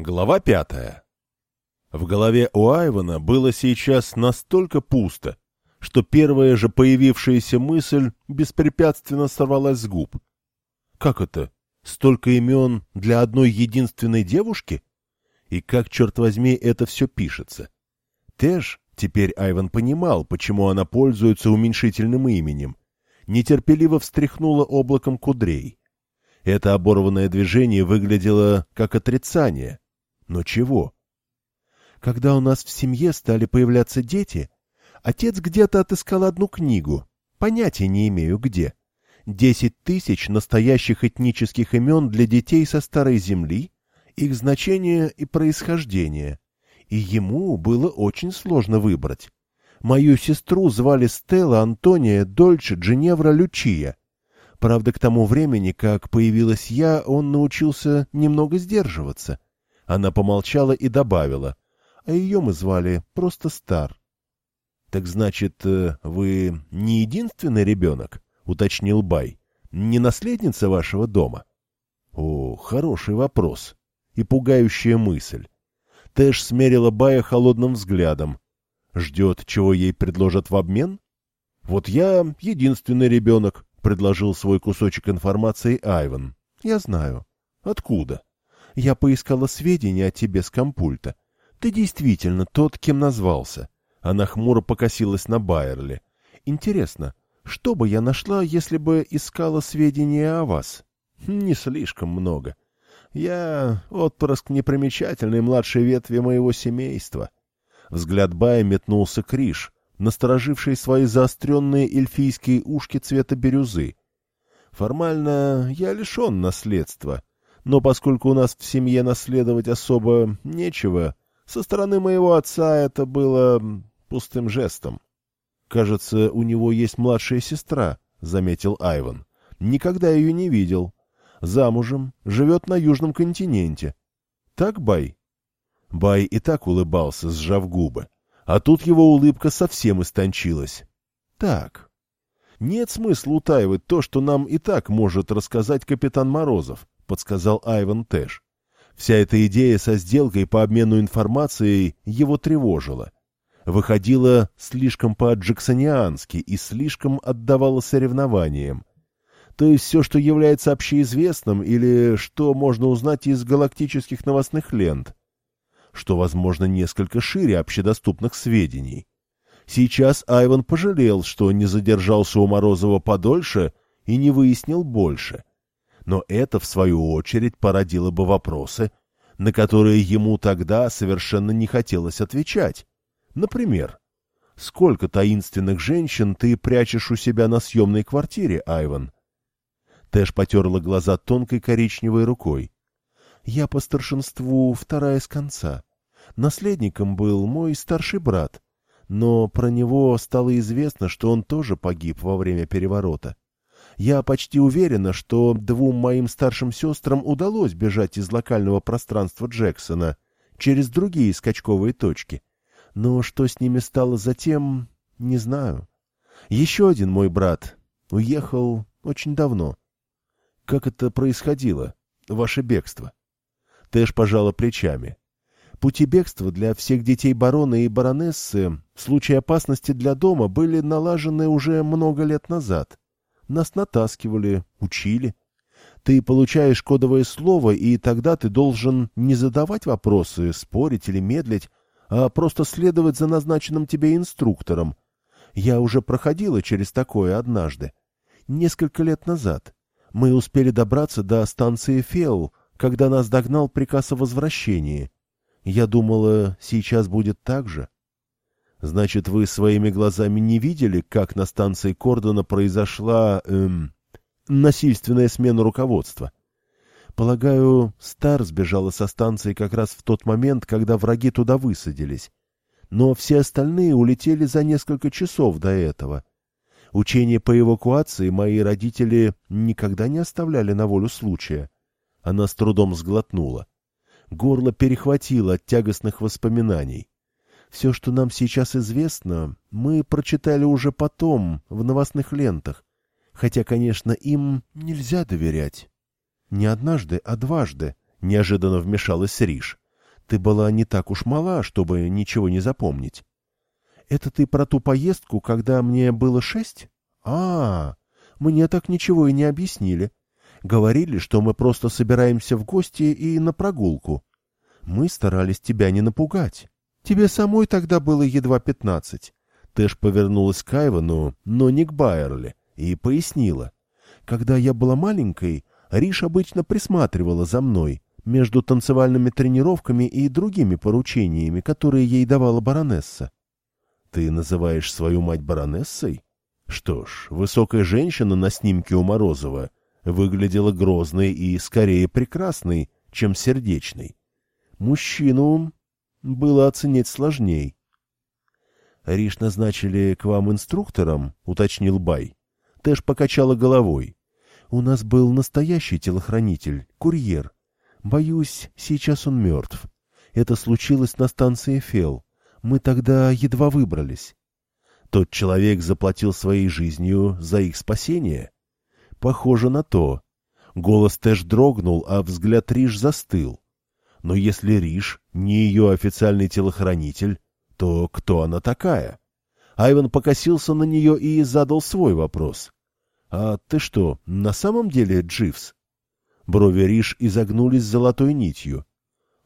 Глава пятая. В голове у Айвана было сейчас настолько пусто, что первая же появившаяся мысль беспрепятственно сорвалась с губ. Как это? Столько имен для одной единственной девушки? И как, черт возьми, это все пишется? Тэш, теперь Айван понимал, почему она пользуется уменьшительным именем, нетерпеливо встряхнула облаком кудрей. Это оборванное движение выглядело как отрицание — но чего? Когда у нас в семье стали появляться дети, отец где-то отыскал одну книгу, понятия не имею где. Десять тысяч настоящих этнических имен для детей со Старой Земли, их значение и происхождение. И ему было очень сложно выбрать. Мою сестру звали Стелла Антония Дольче Джиневра Лючия. Правда, к тому времени, как появилась я, он научился немного сдерживаться — она помолчала и добавила, а ее мы звали просто Стар. — Так значит, э, вы не единственный ребенок? — уточнил Бай. — Не наследница вашего дома? — О, хороший вопрос. И пугающая мысль. Тэш смерила Бая холодным взглядом. Ждет, чего ей предложат в обмен? — Вот я единственный ребенок, — предложил свой кусочек информации Айван. — Я знаю. — Откуда? Я поискала сведения о тебе с компульта. Ты действительно тот, кем назвался. Она хмуро покосилась на Байерли. Интересно, что бы я нашла, если бы искала сведения о вас? Не слишком много. Я отпрыск непримечательной младшей ветви моего семейства. Взгляд Бая метнулся к Риш, настороживший свои заостренные эльфийские ушки цвета бирюзы. Формально я лишен наследства, но поскольку у нас в семье наследовать особо нечего, со стороны моего отца это было пустым жестом. «Кажется, у него есть младшая сестра», — заметил Айван. «Никогда ее не видел. Замужем, живет на Южном континенте. Так, Бай?» Бай и так улыбался, сжав губы. А тут его улыбка совсем истончилась. «Так. Нет смысла утаивать то, что нам и так может рассказать капитан Морозов подсказал Айван Тэш. Вся эта идея со сделкой по обмену информацией его тревожила. Выходила слишком по-джексониански и слишком отдавала соревнованиям. То есть все, что является общеизвестным или что можно узнать из галактических новостных лент, что, возможно, несколько шире общедоступных сведений. Сейчас Айван пожалел, что не задержался у Морозова подольше и не выяснил больше но это, в свою очередь, породило бы вопросы, на которые ему тогда совершенно не хотелось отвечать. Например, сколько таинственных женщин ты прячешь у себя на съемной квартире, Айван? Тэш потерла глаза тонкой коричневой рукой. Я по старшинству вторая с конца. Наследником был мой старший брат, но про него стало известно, что он тоже погиб во время переворота. Я почти уверена, что двум моим старшим сестрам удалось бежать из локального пространства Джексона через другие скачковые точки. Но что с ними стало затем, не знаю. Еще один мой брат уехал очень давно. Как это происходило, ваше бегство? Тэш пожала плечами. Пути бегства для всех детей барона и баронессы в случае опасности для дома были налажены уже много лет назад. Нас натаскивали, учили. Ты получаешь кодовое слово, и тогда ты должен не задавать вопросы, спорить или медлить, а просто следовать за назначенным тебе инструктором. Я уже проходила через такое однажды. Несколько лет назад. Мы успели добраться до станции Феул, когда нас догнал приказ о возвращении. Я думала, сейчас будет так же. Значит, вы своими глазами не видели, как на станции Кордона произошла эм, насильственная смена руководства? Полагаю, Стар сбежала со станции как раз в тот момент, когда враги туда высадились. Но все остальные улетели за несколько часов до этого. Учения по эвакуации мои родители никогда не оставляли на волю случая. Она с трудом сглотнула. Горло перехватило от тягостных воспоминаний. Все, что нам сейчас известно, мы прочитали уже потом, в новостных лентах. Хотя, конечно, им нельзя доверять. Не однажды, а дважды, — неожиданно вмешалась Риш. Ты была не так уж мала, чтобы ничего не запомнить. Это ты про ту поездку, когда мне было шесть? А, мне так ничего и не объяснили. Говорили, что мы просто собираемся в гости и на прогулку. Мы старались тебя не напугать. Тебе самой тогда было едва пятнадцать. Тэш повернулась к Айвану, но не к Байерли, и пояснила. Когда я была маленькой, Риш обычно присматривала за мной между танцевальными тренировками и другими поручениями, которые ей давала баронесса. Ты называешь свою мать баронессой? Что ж, высокая женщина на снимке у Морозова выглядела грозной и скорее прекрасной, чем сердечной. Мужчину было оценить сложней. «Риш назначили к вам инструктором?» — уточнил Бай. Тэш покачала головой. «У нас был настоящий телохранитель, курьер. Боюсь, сейчас он мертв. Это случилось на станции Фел. Мы тогда едва выбрались. Тот человек заплатил своей жизнью за их спасение? Похоже на то. Голос Тэш дрогнул, а взгляд Риш застыл. Но если Риш не ее официальный телохранитель, то кто она такая? Айван покосился на нее и задал свой вопрос. «А ты что, на самом деле Дживс?» Брови Риш изогнулись золотой нитью.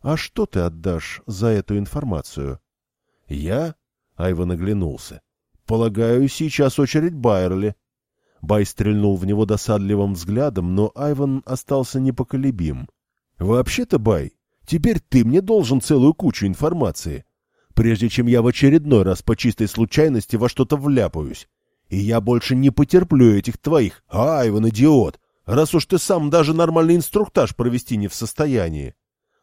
«А что ты отдашь за эту информацию?» «Я?» — Айван оглянулся. «Полагаю, сейчас очередь Байерли». Бай стрельнул в него досадливым взглядом, но Айван остался непоколебим. «Вообще-то, Бай, теперь ты мне должен целую кучу информации, прежде чем я в очередной раз по чистой случайности во что-то вляпаюсь. И я больше не потерплю этих твоих. Айван, идиот! Раз уж ты сам даже нормальный инструктаж провести не в состоянии».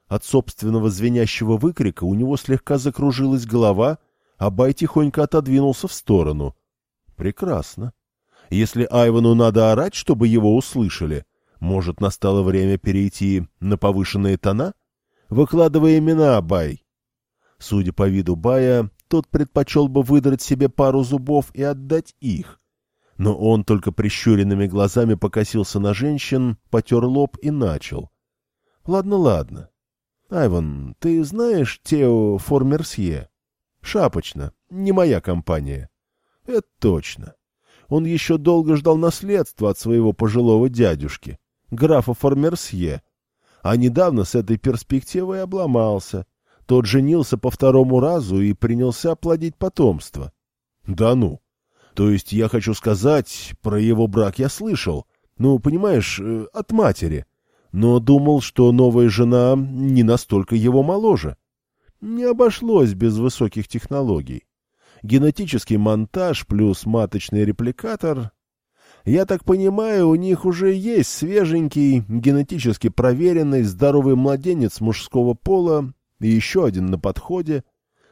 От собственного звенящего выкрика у него слегка закружилась голова, а Бай тихонько отодвинулся в сторону. Прекрасно. Если Айвану надо орать, чтобы его услышали, может, настало время перейти на повышенные тона? Выкладывай имена, Бай. Судя по виду Бая, тот предпочел бы выдрать себе пару зубов и отдать их. Но он только прищуренными глазами покосился на женщин, потер лоб и начал. — Ладно, ладно. Айван, ты знаешь Тео Формерсье? Шапочно. Не моя компания. Это точно. Он еще долго ждал наследства от своего пожилого дядюшки, графа Формерсье. А недавно с этой перспективой обломался. Тот женился по второму разу и принялся плодить потомство. Да ну! То есть я хочу сказать, про его брак я слышал. Ну, понимаешь, э, от матери но думал, что новая жена не настолько его моложе. Не обошлось без высоких технологий. Генетический монтаж плюс маточный репликатор. Я так понимаю, у них уже есть свеженький, генетически проверенный, здоровый младенец мужского пола и еще один на подходе.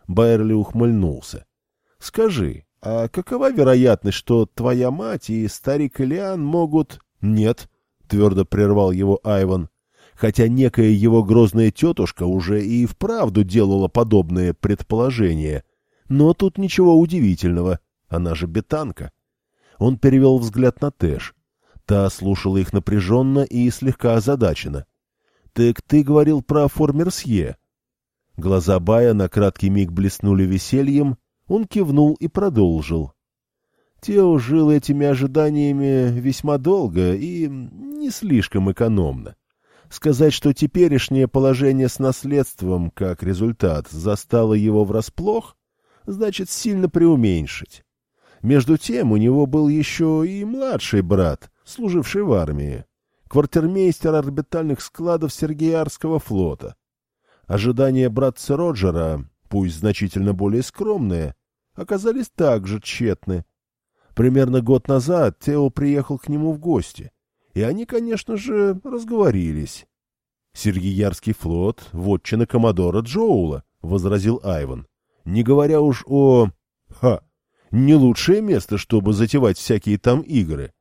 Байерли ухмыльнулся. — Скажи, а какова вероятность, что твоя мать и старик Ильян могут... — Нет, — твердо прервал его Айван, хотя некая его грозная тетушка уже и вправду делала подобные предположения. Но тут ничего удивительного, она же бетанка. Он перевел взгляд на Тэш. Та слушала их напряженно и слегка озадачена. — Так ты говорил про Формерсье? Глаза Бая на краткий миг блеснули весельем, он кивнул и продолжил. Тео жил этими ожиданиями весьма долго и не слишком экономно. Сказать, что теперешнее положение с наследством, как результат, застало его врасплох, значит сильно преуменьшить. Между тем у него был еще и младший брат, служивший в армии, квартирмейстер орбитальных складов Сергеярского флота. Ожидания братца Роджера, пусть значительно более скромные, оказались также тщетны. Примерно год назад Тео приехал к нему в гости, и они, конечно же, разговорились. «Сергиярский флот — вотчина коммодора Джоула», — возразил Айван. «Не говоря уж о... Не лучшее место, чтобы затевать всякие там игры».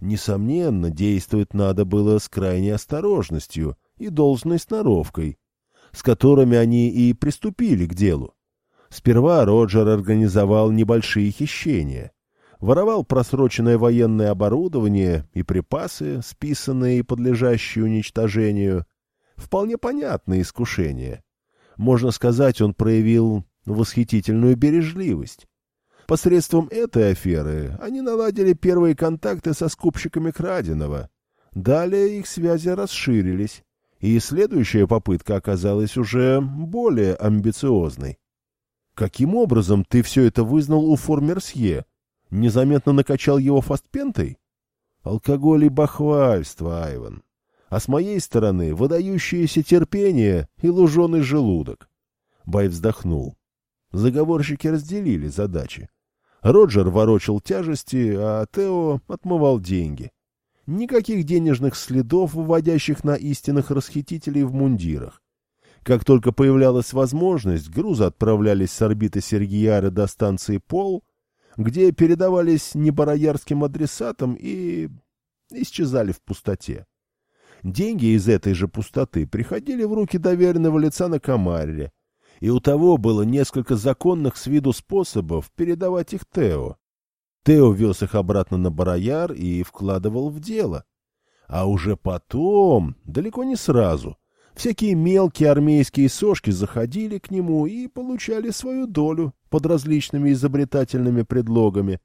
Несомненно, действовать надо было с крайней осторожностью и должной сноровкой, с которыми они и приступили к делу. Сперва Роджер организовал небольшие хищения — воровал просроченное военное оборудование и припасы, списанные и подлежащие уничтожению. Вполне понятное искушение. Можно сказать, он проявил восхитительную бережливость. Посредством этой аферы они наладили первые контакты со скупщиками краденого. Далее их связи расширились, и следующая попытка оказалась уже более амбициозной. Каким образом ты все это вызнал у Формерсье? Незаметно накачал его фастпентой? Алкоголь и бахвальство, Айван. А с моей стороны выдающееся терпение и луженый желудок. Бай вздохнул. Заговорщики разделили задачи. Роджер ворочал тяжести, а Тео отмывал деньги. Никаких денежных следов, выводящих на истинных расхитителей в мундирах. Как только появлялась возможность, грузы отправлялись с орбиты Сергияры до станции Пол, где передавались небароярским адресатам и исчезали в пустоте. Деньги из этой же пустоты приходили в руки доверенного лица на Камаре, и у того было несколько законных с виду способов передавать их Тео. Тео вез их обратно на Барояр и вкладывал в дело. А уже потом, далеко не сразу, всякие мелкие армейские сошки заходили к нему и получали свою долю под различными изобретательными предлогами.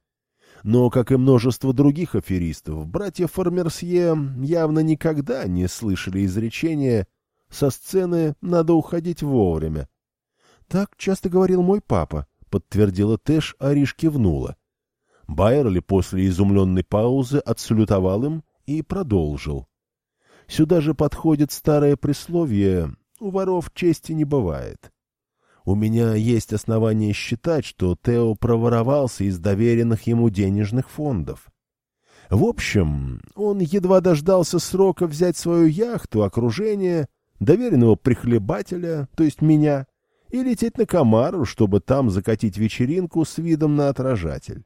Но, как и множество других аферистов, братья Формерсье явно никогда не слышали изречения «со сцены надо уходить вовремя». «Так часто говорил мой папа», — подтвердила Тэш, а Риш кивнула. Байерли после изумленной паузы отсалютовал им и продолжил. Сюда же подходит старое присловие «У воров чести не бывает». У меня есть основания считать, что Тео проворовался из доверенных ему денежных фондов. В общем, он едва дождался срока взять свою яхту, окружение, доверенного прихлебателя, то есть меня, и лететь на Камару, чтобы там закатить вечеринку с видом на отражатель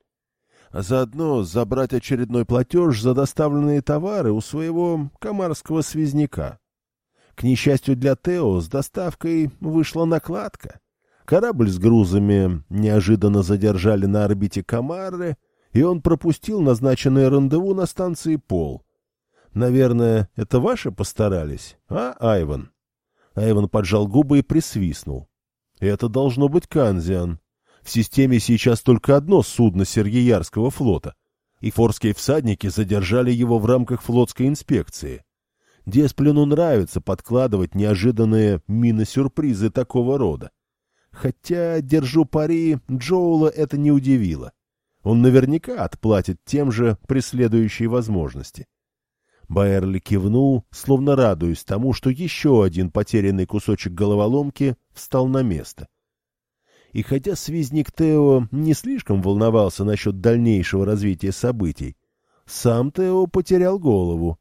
а заодно забрать очередной платеж за доставленные товары у своего комарского связняка. К несчастью для Тео, с доставкой вышла накладка. Корабль с грузами неожиданно задержали на орбите Камары, и он пропустил назначенное рандеву на станции Пол. Наверное, это ваши постарались, а, Айван? Айван поджал губы и присвистнул. Это должно быть Канзиан. В системе сейчас только одно судно Сергеярского флота, и форские всадники задержали его в рамках флотской инспекции. Десплину нравится подкладывать неожиданные мины-сюрпризы такого рода. Хотя, держу пари, Джоула это не удивило. Он наверняка отплатит тем же при возможности. Байерли кивнул, словно радуясь тому, что еще один потерянный кусочек головоломки встал на место — и хотя связник Тео не слишком волновался насчет дальнейшего развития событий, сам Тео потерял голову.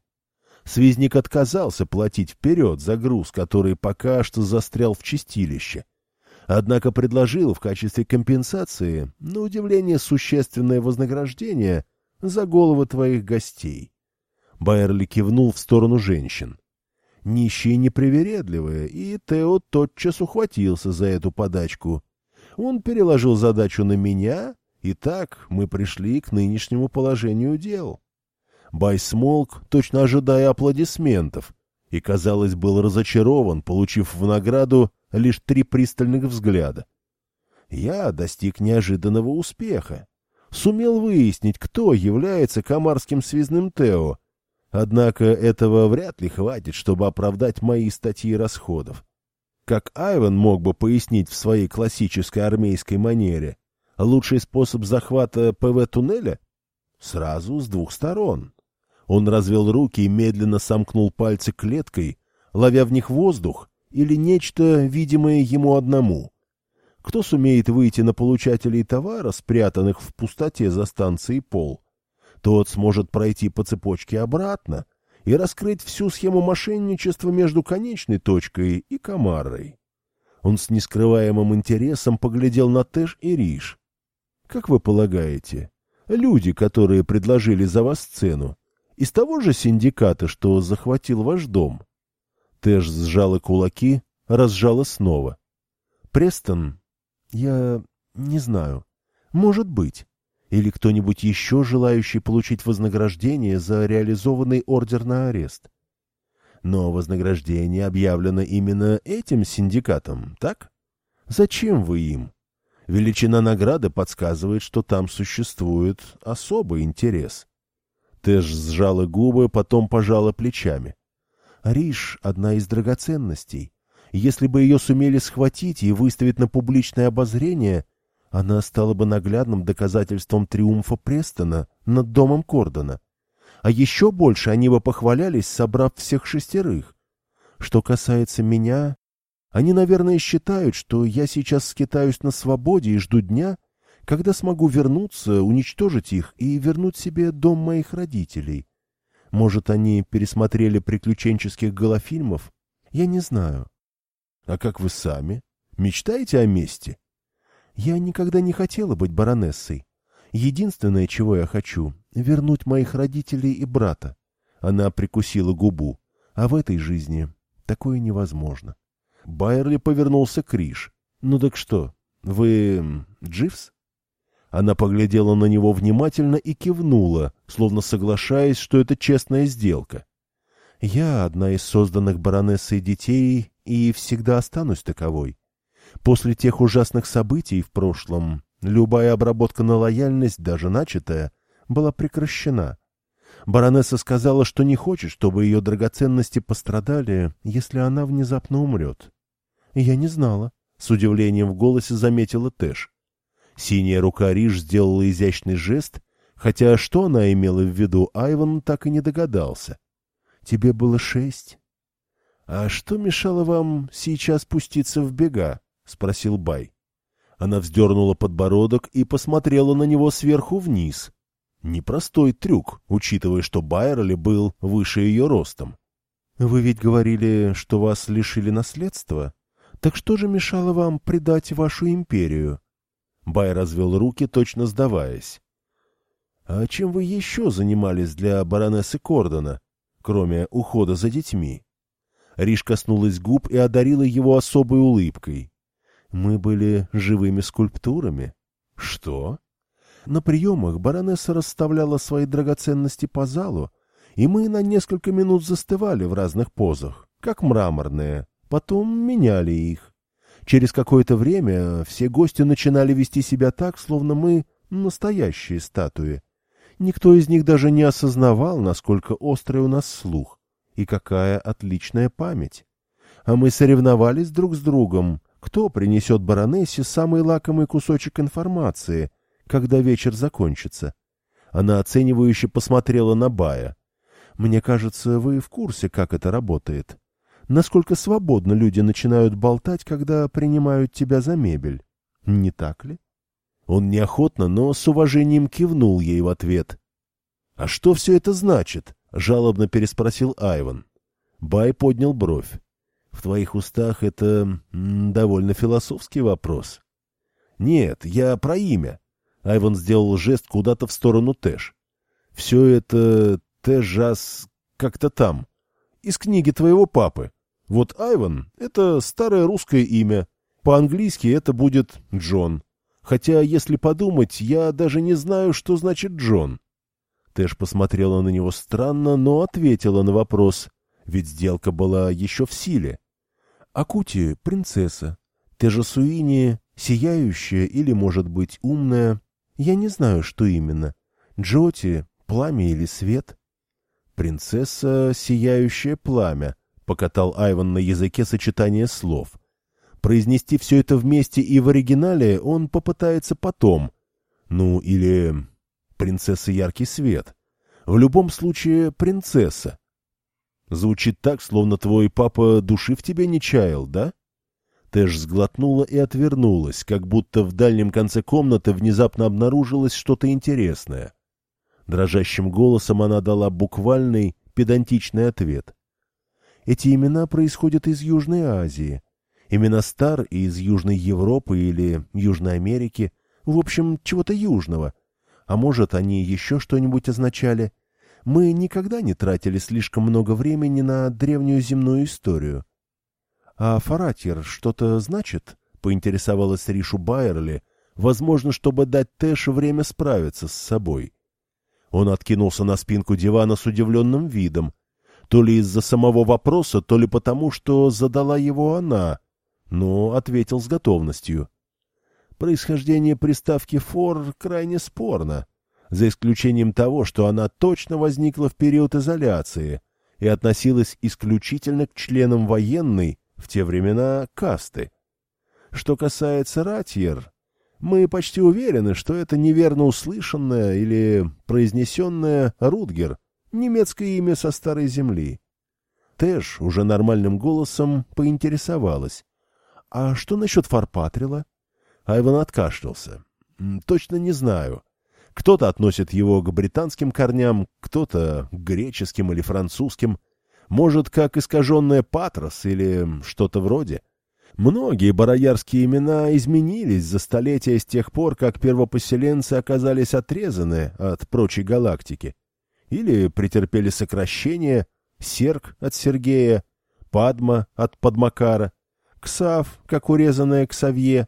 Связник отказался платить вперед за груз, который пока что застрял в чистилище. Однако предложил в качестве компенсации, на удивление, существенное вознаграждение за головы твоих гостей. Байерли кивнул в сторону женщин. Нищие непривередливые, и Тео тотчас ухватился за эту подачку — он переложил задачу на меня, и так мы пришли к нынешнему положению дел. Бай смолк, точно ожидая аплодисментов, и, казалось, был разочарован, получив в награду лишь три пристальных взгляда. Я достиг неожиданного успеха. Сумел выяснить, кто является комарским связным Тео, однако этого вряд ли хватит, чтобы оправдать мои статьи расходов как Айвен мог бы пояснить в своей классической армейской манере, лучший способ захвата ПВ-туннеля? Сразу с двух сторон. Он развел руки и медленно сомкнул пальцы клеткой, ловя в них воздух или нечто, видимое ему одному. Кто сумеет выйти на получателей товара, спрятанных в пустоте за станцией пол, тот сможет пройти по цепочке обратно, и раскрыть всю схему мошенничества между конечной точкой и Камарой. Он с нескрываемым интересом поглядел на Тэш и Риш. «Как вы полагаете, люди, которые предложили за вас цену, из того же синдиката, что захватил ваш дом?» Тэш сжала кулаки, разжала снова. «Престон? Я не знаю. Может быть. Или кто-нибудь еще желающий получить вознаграждение за реализованный ордер на арест? Но вознаграждение объявлено именно этим синдикатом, так? Зачем вы им? Величина награды подсказывает, что там существует особый интерес. Тэш сжала губы, потом пожала плечами. Риш — одна из драгоценностей. Если бы ее сумели схватить и выставить на публичное обозрение, она стала бы наглядным доказательством триумфа Престона над домом Кордона. А еще больше они бы похвалялись, собрав всех шестерых. Что касается меня, они, наверное, считают, что я сейчас скитаюсь на свободе и жду дня, когда смогу вернуться, уничтожить их и вернуть себе дом моих родителей. Может, они пересмотрели приключенческих голофильмов? Я не знаю. А как вы сами? Мечтаете о мести? Я никогда не хотела быть баронессой. Единственное, чего я хочу — вернуть моих родителей и брата. Она прикусила губу. А в этой жизни такое невозможно. Байерли повернулся к Риш. «Ну так что, вы... Дживс?» Она поглядела на него внимательно и кивнула, словно соглашаясь, что это честная сделка. «Я одна из созданных баронессой детей и всегда останусь таковой. После тех ужасных событий в прошлом любая обработка на лояльность, даже начатая, была прекращена. Баронесса сказала, что не хочет, чтобы ее драгоценности пострадали, если она внезапно умрет. Я не знала. С удивлением в голосе заметила Тэш. Синяя рука Риш сделала изящный жест, хотя что она имела в виду, Айван так и не догадался. «Тебе было шесть». «А что мешало вам сейчас пуститься в бега?» — спросил Бай. Она вздернула подбородок и посмотрела на него сверху вниз. Непростой трюк, учитывая, что Байерли был выше ее ростом. «Вы ведь говорили, что вас лишили наследства? Так что же мешало вам предать вашу империю?» Бай развел руки, точно сдаваясь. «А чем вы еще занимались для баронессы Кордона, кроме ухода за детьми?» Риш коснулась губ и одарила его особой улыбкой. «Мы были живыми скульптурами». «Что?» На приемах баронесса расставляла свои драгоценности по залу, и мы на несколько минут застывали в разных позах, как мраморные, потом меняли их. Через какое-то время все гости начинали вести себя так, словно мы настоящие статуи. Никто из них даже не осознавал, насколько острый у нас слух и какая отличная память. А мы соревновались друг с другом, кто принесет баронессе самый лакомый кусочек информации, когда вечер закончится. Она оценивающе посмотрела на Бая. «Мне кажется, вы в курсе, как это работает насколько свободно люди начинают болтать, когда принимают тебя за мебель. Не так ли? Он неохотно, но с уважением кивнул ей в ответ. — А что все это значит? — жалобно переспросил Айван. Бай поднял бровь. — В твоих устах это довольно философский вопрос. — Нет, я про имя. Айван сделал жест куда-то в сторону Тэш. — Все это Тэжас как-то там. Из книги твоего папы. Вот Айван — это старое русское имя. По-английски это будет Джон. Хотя, если подумать, я даже не знаю, что значит Джон. Тэш посмотрела на него странно, но ответила на вопрос, ведь сделка была еще в силе. Акути — принцесса. Тэжа Суини — сияющая или, может быть, умная. Я не знаю, что именно. Джоти — пламя или свет. Принцесса — сияющее пламя — покатал Айван на языке сочетание слов. Произнести все это вместе и в оригинале он попытается потом. Ну, или «Принцесса Яркий Свет». В любом случае, принцесса. Звучит так, словно твой папа души в тебе не чаял, да? Тэш сглотнула и отвернулась, как будто в дальнем конце комнаты внезапно обнаружилось что-то интересное. Дрожащим голосом она дала буквальный, педантичный ответ. Эти имена происходят из Южной Азии. Имена Стар из Южной Европы или Южной Америки. В общем, чего-то южного. А может, они еще что-нибудь означали. Мы никогда не тратили слишком много времени на древнюю земную историю. А Фаратьер что-то значит? Поинтересовалась Ришу Байерли, возможно, чтобы дать Тэшу время справиться с собой. Он откинулся на спинку дивана с удивленным видом, То ли из-за самого вопроса, то ли потому, что задала его она, но ответил с готовностью. Происхождение приставки «фор» крайне спорно, за исключением того, что она точно возникла в период изоляции и относилась исключительно к членам военной, в те времена, касты. Что касается Ратьер, мы почти уверены, что это неверно услышанное или произнесенное Рутгер, немецкое имя со старой земли. Тэш уже нормальным голосом поинтересовалась. «А что насчет Фарпатрила?» Айван откашлялся. «Точно не знаю. Кто-то относит его к британским корням, кто-то к греческим или французским. Может, как искаженное Патрос или что-то вроде. Многие бароярские имена изменились за столетия с тех пор, как первопоселенцы оказались отрезаны от прочей галактики. Или претерпели сокращение Серк от Сергея, Падма от Падмакара, Ксав, как урезанная Ксавье.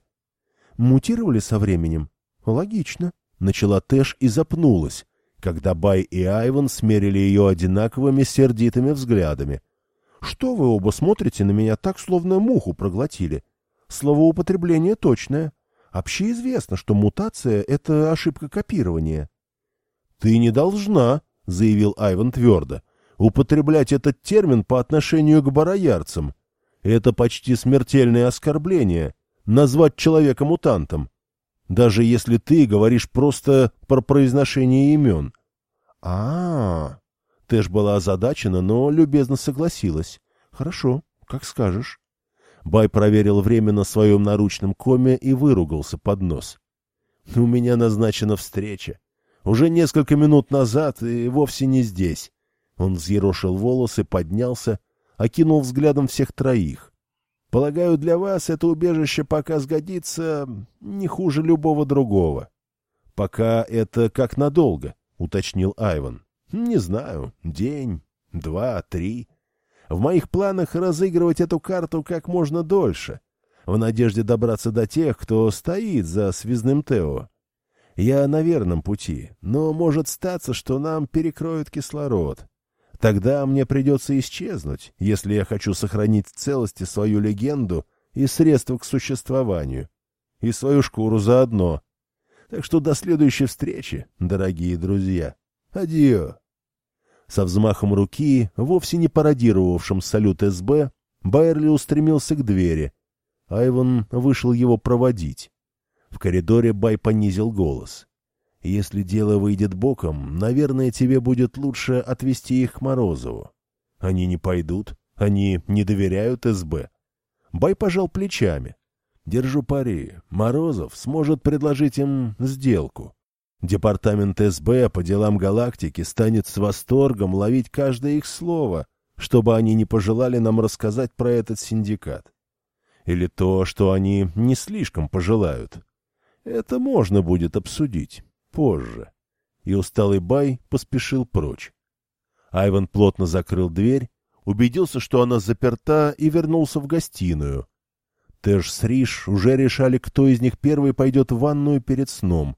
Мутировали со временем? Логично. Начала Тэш и запнулась, когда Бай и Айван смерили ее одинаковыми сердитыми взглядами. «Что вы оба смотрите на меня так, словно муху проглотили? Словоупотребление точное. Общеизвестно, что мутация — это ошибка копирования». «Ты не должна», — заявил Айван твердо, — «употреблять этот термин по отношению к бароярцам. Это почти смертельное оскорбление — назвать человека мутантом даже если ты говоришь просто про произношение имен. а, -а, -а. Тэш была озадачена, но любезно согласилась. «Хорошо, как скажешь». Бай проверил время на своем наручном коме и выругался под нос. «У меня назначена встреча. Уже несколько минут назад и вовсе не здесь». Он взъерошил волосы, поднялся, окинул взглядом всех троих. Полагаю, для вас это убежище пока сгодится не хуже любого другого. — Пока это как надолго, — уточнил Айван. — Не знаю, день, два, три. В моих планах разыгрывать эту карту как можно дольше, в надежде добраться до тех, кто стоит за связным Тео. Я на верном пути, но может статься, что нам перекроют кислород. Тогда мне придется исчезнуть, если я хочу сохранить в целости свою легенду и средства к существованию. И свою шкуру заодно. Так что до следующей встречи, дорогие друзья. Адио. Со взмахом руки, вовсе не пародировавшим салют СБ, Байерли устремился к двери. Айван вышел его проводить. В коридоре Бай понизил голос. Если дело выйдет боком, наверное, тебе будет лучше отвезти их к Морозову. Они не пойдут, они не доверяют СБ. Бай пожал плечами. Держу пари, Морозов сможет предложить им сделку. Департамент СБ по делам галактики станет с восторгом ловить каждое их слово, чтобы они не пожелали нам рассказать про этот синдикат. Или то, что они не слишком пожелают. Это можно будет обсудить позже. И усталый Бай поспешил прочь. Айван плотно закрыл дверь, убедился, что она заперта, и вернулся в гостиную. Тэш с Риш уже решали, кто из них первый пойдет в ванную перед сном.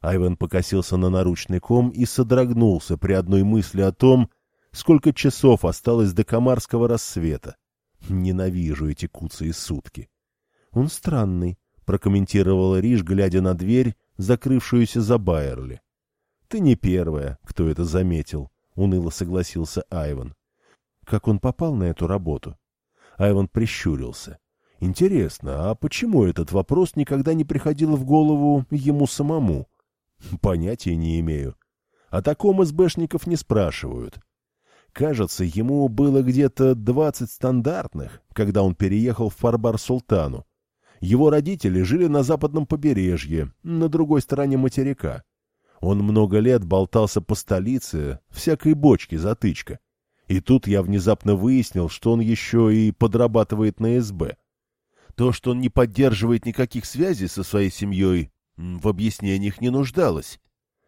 Айван покосился на наручный ком и содрогнулся при одной мысли о том, сколько часов осталось до комарского рассвета. Ненавижу эти куцые сутки. — Он странный, — прокомментировала Риш, глядя на дверь, закрывшуюся за Байерли. — Ты не первая, кто это заметил, — уныло согласился Айван. — Как он попал на эту работу? Айван прищурился. — Интересно, а почему этот вопрос никогда не приходил в голову ему самому? — Понятия не имею. О таком СБшников не спрашивают. Кажется, ему было где-то двадцать стандартных, когда он переехал в Фарбар Султану. Его родители жили на западном побережье, на другой стороне материка. Он много лет болтался по столице, всякой бочки затычка. И тут я внезапно выяснил, что он еще и подрабатывает на СБ. То, что он не поддерживает никаких связей со своей семьей, в объяснениях не нуждалось.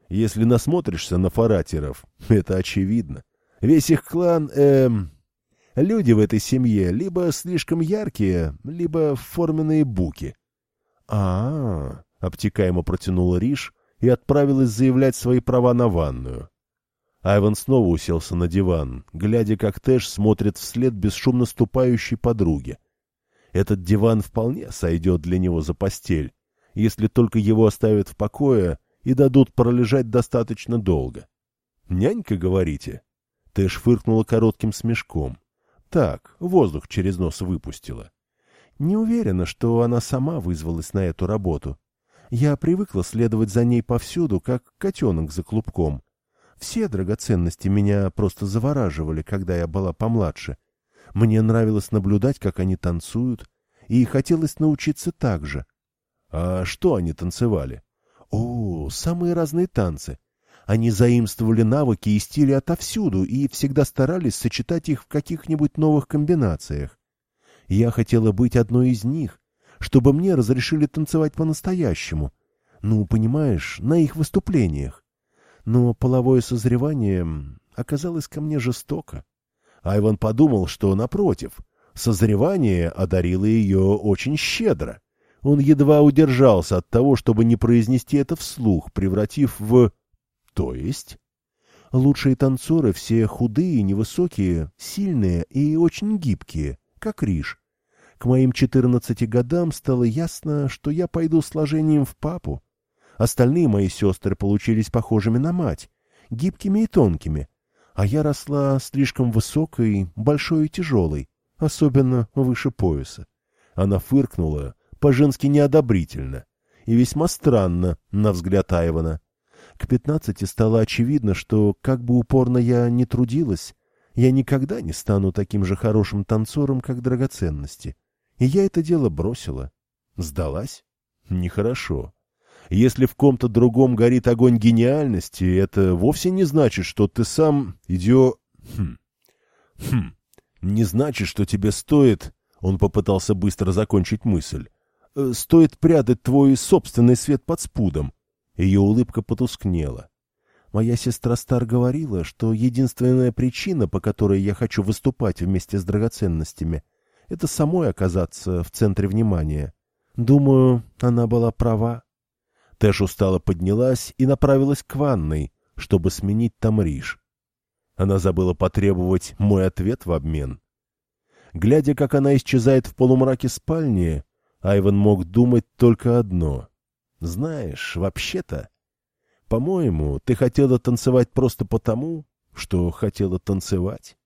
Если насмотришься на фаратеров, это очевидно. Весь их клан, эм, Люди в этой семье либо слишком яркие, либо форменные буки. а, -а, -а обтекаемо протянула Риш и отправилась заявлять свои права на ванную. Айван снова уселся на диван, глядя, как Тэш смотрит вслед бесшумно ступающей подруге. Этот диван вполне сойдет для него за постель, если только его оставят в покое и дадут пролежать достаточно долго. «Нянька, говорите?» Тэш фыркнула коротким смешком. Так, воздух через нос выпустила. Не уверена, что она сама вызвалась на эту работу. Я привыкла следовать за ней повсюду, как котенок за клубком. Все драгоценности меня просто завораживали, когда я была помладше. Мне нравилось наблюдать, как они танцуют, и хотелось научиться так же. А что они танцевали? О, самые разные танцы. Они заимствовали навыки и стили отовсюду и всегда старались сочетать их в каких-нибудь новых комбинациях. Я хотела быть одной из них, чтобы мне разрешили танцевать по-настоящему. Ну, понимаешь, на их выступлениях. Но половое созревание оказалось ко мне жестоко. Айван подумал, что, напротив, созревание одарило ее очень щедро. Он едва удержался от того, чтобы не произнести это вслух, превратив в... То есть? Лучшие танцоры все худые, невысокие, сильные и очень гибкие, как Риш. К моим четырнадцати годам стало ясно, что я пойду сложением в папу. Остальные мои сестры получились похожими на мать, гибкими и тонкими, а я росла слишком высокой, большой и тяжелой, особенно выше пояса. Она фыркнула, по-женски неодобрительно, и весьма странно, на взгляд Айвана. К пятнадцати стало очевидно, что, как бы упорно я ни трудилась, я никогда не стану таким же хорошим танцором, как драгоценности. И я это дело бросила. Сдалась? Нехорошо. Если в ком-то другом горит огонь гениальности, это вовсе не значит, что ты сам идё... Хм. Хм. Не значит, что тебе стоит... Он попытался быстро закончить мысль. Э, стоит прятать твой собственный свет под спудом, ее улыбка потускнела. Моя сестра Стар говорила, что единственная причина, по которой я хочу выступать вместе с драгоценностями, это самой оказаться в центре внимания. Думаю, она была права. Тэш устало поднялась и направилась к ванной, чтобы сменить там риш. Она забыла потребовать мой ответ в обмен. Глядя, как она исчезает в полумраке спальни, Айван мог думать только одно — знаешь, вообще-то, по-моему, ты хотела танцевать просто потому, что хотела танцевать.